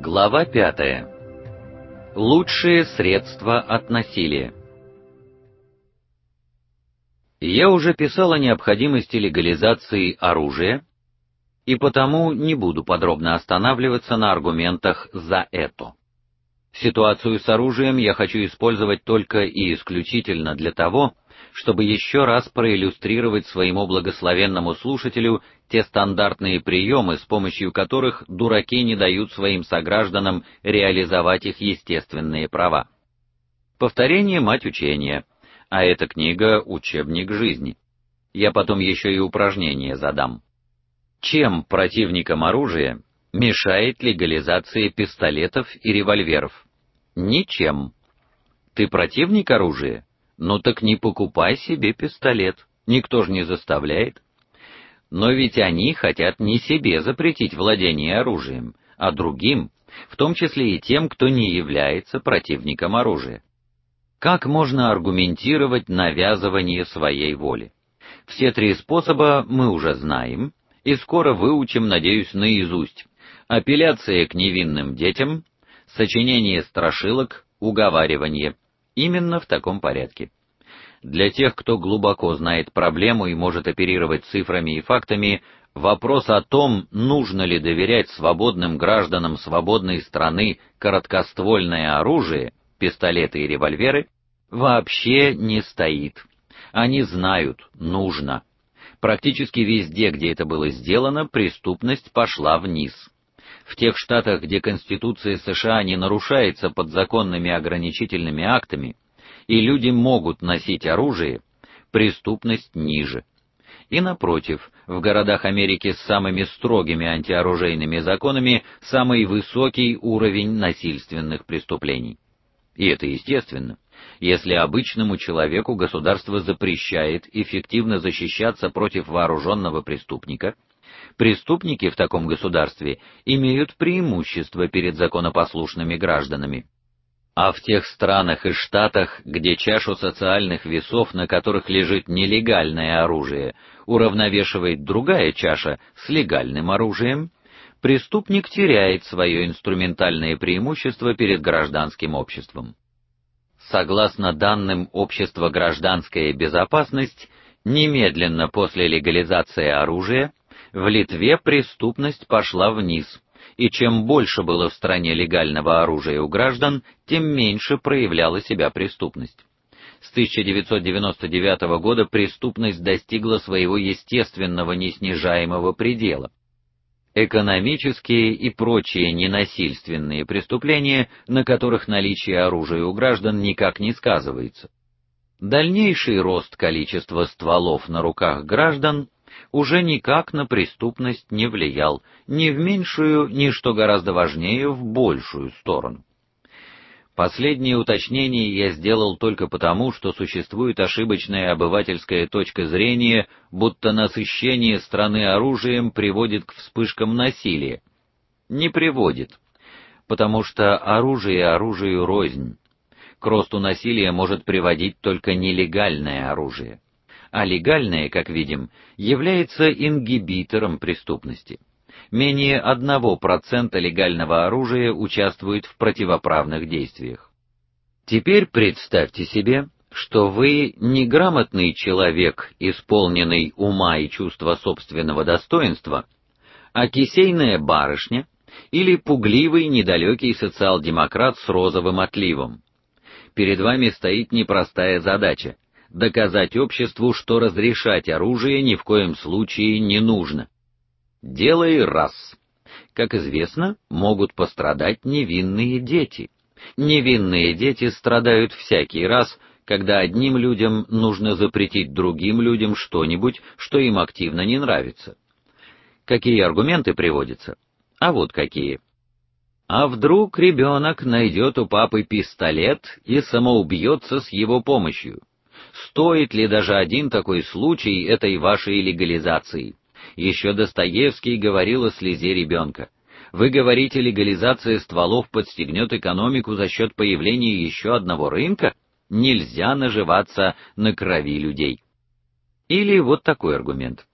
Глава 5. Лучшие средства от насилия. Я уже писал о необходимости легализации оружия, и потому не буду подробно останавливаться на аргументах за это. Ситуацию с оружием я хочу использовать только и исключительно для того, чтобы еще раз проиллюстрировать своему благословенному слушателю те стандартные приемы, с помощью которых дураки не дают своим согражданам реализовать их естественные права. Повторение мать учения, а эта книга учебник жизни. Я потом еще и упражнения задам. Чем противникам оружия мешает легализация пистолетов и револьверов? Ничем. Ты противник оружия? Ну так не покупай себе пистолет. Никто же не заставляет. Но ведь они хотят не себе запретить владение оружием, а другим, в том числе и тем, кто не является противником оружия. Как можно аргументировать навязывание своей воли? Все три способа мы уже знаем и скоро выучим, надеюсь, наизусть. Апелляция к невинным детям, сочинение страшилок, уговаривание. Именно в таком порядке. Для тех, кто глубоко знает проблему и может оперировать цифрами и фактами, вопрос о том, нужно ли доверять свободным гражданам свободной страны короткоствольное оружие, пистолеты и револьверы, вообще не стоит. Они знают, нужно. Практически везде, где это было сделано, преступность пошла вниз. В тех штатах, где Конституция США не нарушается подзаконными ограничительными актами, и люди могут носить оружие, преступность ниже. И напротив, в городах Америки с самыми строгими антиоружейными законами самый высокий уровень насильственных преступлений. И это естественно. Если обычному человеку государство запрещает эффективно защищаться против вооруженного преступника, Преступники в таком государстве имеют преимущество перед законопослушными гражданами. А в тех странах и штатах, где чашу социальных весов, на которых лежит нелегальное оружие, уравновешивает другая чаша с легальным оружием, преступник теряет свое инструментальное преимущество перед гражданским обществом. Согласно данным общества Гражданская безопасность, немедленно после легализации оружия в Литве преступность пошла вниз, и чем больше было в стране легального оружия у граждан, тем меньше проявляла себя преступность. С 1999 года преступность достигла своего естественного неснижаемого предела. Экономические и прочие ненасильственные преступления, на которых наличие оружия у граждан никак не сказывается. Дальнейший рост количества стволов на руках граждан уже никак на преступность не влиял, ни в меньшую, ни что гораздо важнее, в большую сторону. Последнее уточнение я сделал только потому, что существует ошибочная обывательская точка зрения, будто насыщение страны оружием приводит к вспышкам насилия. Не приводит, потому что оружие оружию рознь. К росту насилия может приводить только нелегальное оружие а легальное, как видим, является ингибитором преступности. Менее 1% легального оружия участвует в противоправных действиях. Теперь представьте себе, что вы неграмотный человек, исполненный ума и чувства собственного достоинства, а кисейная барышня или пугливый недалекий социал-демократ с розовым отливом. Перед вами стоит непростая задача доказать обществу, что разрешать оружие ни в коем случае не нужно. Делай раз. Как известно, могут пострадать невинные дети. Невинные дети страдают всякий раз, когда одним людям нужно запретить другим людям что-нибудь, что им активно не нравится. Какие аргументы приводятся? А вот какие. А вдруг ребенок найдет у папы пистолет и самоубьется с его помощью? Стоит ли даже один такой случай этой вашей легализации? Еще Достоевский говорил о слезе ребенка. Вы говорите, легализация стволов подстегнет экономику за счет появления еще одного рынка? Нельзя наживаться на крови людей. Или вот такой аргумент.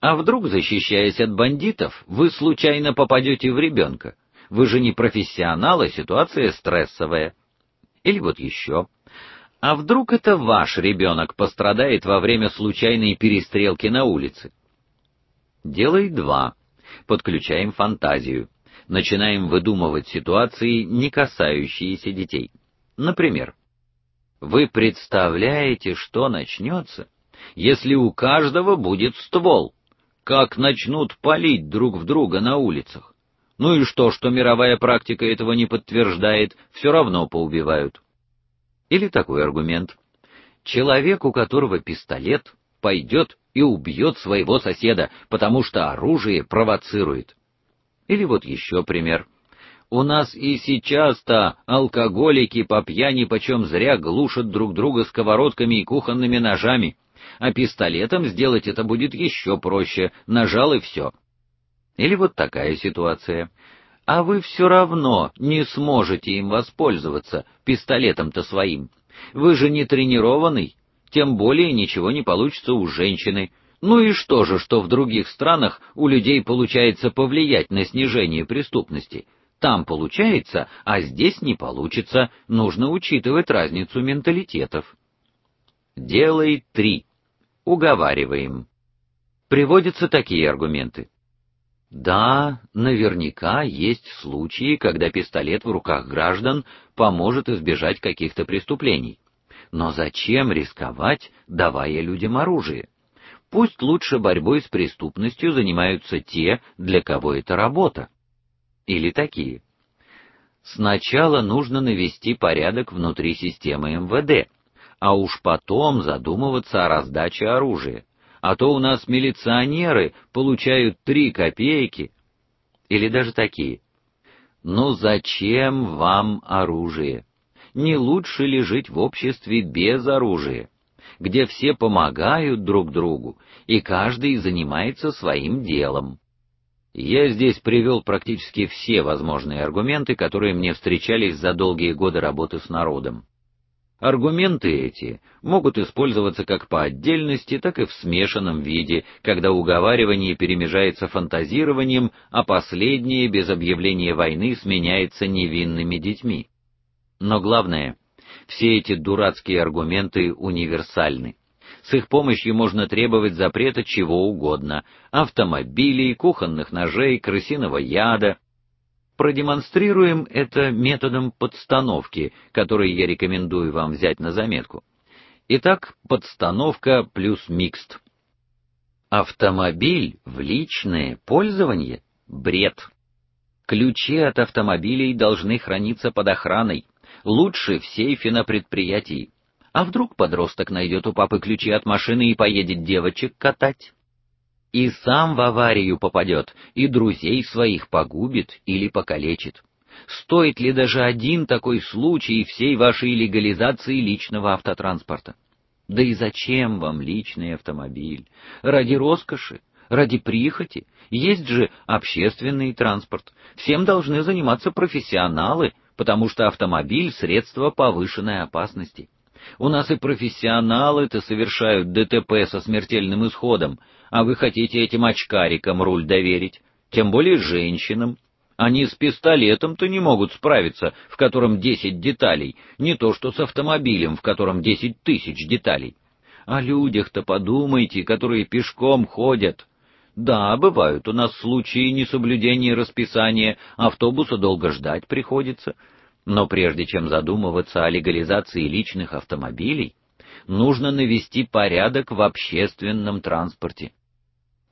А вдруг, защищаясь от бандитов, вы случайно попадете в ребенка? Вы же не профессионал, а ситуация стрессовая. Или вот еще. А вдруг это ваш ребенок пострадает во время случайной перестрелки на улице? Делай два. Подключаем фантазию. Начинаем выдумывать ситуации, не касающиеся детей. Например, вы представляете, что начнется, если у каждого будет ствол? Как начнут палить друг в друга на улицах? Ну и что, что мировая практика этого не подтверждает, все равно поубивают. Или такой аргумент: человек, у которого пистолет, пойдет и убьет своего соседа, потому что оружие провоцирует. Или вот еще пример. У нас и сейчас-то алкоголики по пьяни почем зря глушат друг друга сковородками и кухонными ножами, а пистолетом сделать это будет еще проще, нажал и все. Или вот такая ситуация. А вы все равно не сможете им воспользоваться, пистолетом-то своим. Вы же не тренированный, тем более ничего не получится у женщины. Ну и что же, что в других странах у людей получается повлиять на снижение преступности? Там получается, а здесь не получится. Нужно учитывать разницу менталитетов. Делай три. Уговариваем. Приводятся такие аргументы. Да, наверняка есть случаи, когда пистолет в руках граждан поможет избежать каких-то преступлений. Но зачем рисковать, давая людям оружие? Пусть лучше борьбой с преступностью занимаются те, для кого это работа. Или такие. Сначала нужно навести порядок внутри системы МВД, а уж потом задумываться о раздаче оружия. А то у нас милиционеры получают три копейки или даже такие. Ну зачем вам оружие? Не лучше ли жить в обществе без оружия, где все помогают друг другу и каждый занимается своим делом? Я здесь привел практически все возможные аргументы, которые мне встречались за долгие годы работы с народом. Аргументы эти могут использоваться как по отдельности, так и в смешанном виде, когда уговаривание перемежается фантазированием, а последнее без объявления войны сменяется невинными детьми. Но главное, все эти дурацкие аргументы универсальны. С их помощью можно требовать запрета чего угодно: автомобилей, кухонных ножей, крысиного яда. Продемонстрируем это методом подстановки, который я рекомендую вам взять на заметку. Итак, подстановка плюс микст. Автомобиль в личное пользование бред. Ключи от автомобилей должны храниться под охраной, лучше в сейфе на предприятии. А вдруг подросток найдет у папы ключи от машины и поедет девочек катать? И сам в аварию попадет, и друзей своих погубит или покалечит. Стоит ли даже один такой случай всей вашей легализации личного автотранспорта? Да и зачем вам личный автомобиль? Ради роскоши, ради прихоти? Есть же общественный транспорт. Всем должны заниматься профессионалы, потому что автомобиль средство повышенной опасности. У нас и профессионалы-то совершают ДТП со смертельным исходом, а вы хотите этим очкарикам руль доверить, тем более женщинам. Они с пистолетом-то не могут справиться, в котором десять деталей, не то что с автомобилем, в котором десять тысяч деталей. О людях-то подумайте, которые пешком ходят. Да, бывают у нас случаи несоблюдения расписания, автобуса долго ждать приходится. Но прежде чем задумываться о легализации личных автомобилей, нужно навести порядок в общественном транспорте.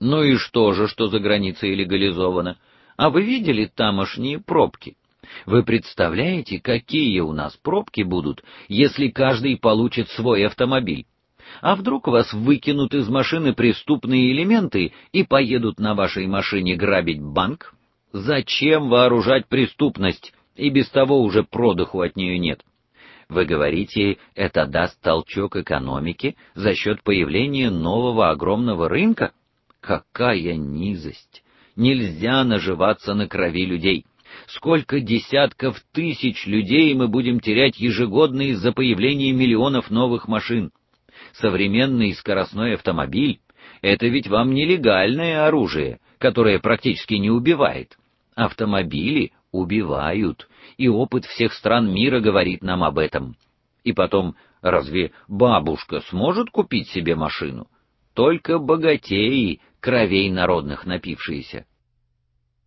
Ну и что же, что за границей легализовано? А вы видели тамошние пробки? Вы представляете, какие у нас пробки будут, если каждый получит свой автомобиль? А вдруг вас выкинут из машины преступные элементы и поедут на вашей машине грабить банк? Зачем вооружать преступность? И без того уже продыху от нее нет. Вы говорите, это даст толчок экономике за счет появления нового огромного рынка? Какая низость! Нельзя наживаться на крови людей. Сколько десятков тысяч людей мы будем терять ежегодно из-за появления миллионов новых машин? современный скоростной автомобиль это ведь вам нелегальное оружие, которое практически не убивает. Автомобили убивают, и опыт всех стран мира говорит нам об этом. И потом, разве бабушка сможет купить себе машину? Только богатеи, кровей народных напившиеся.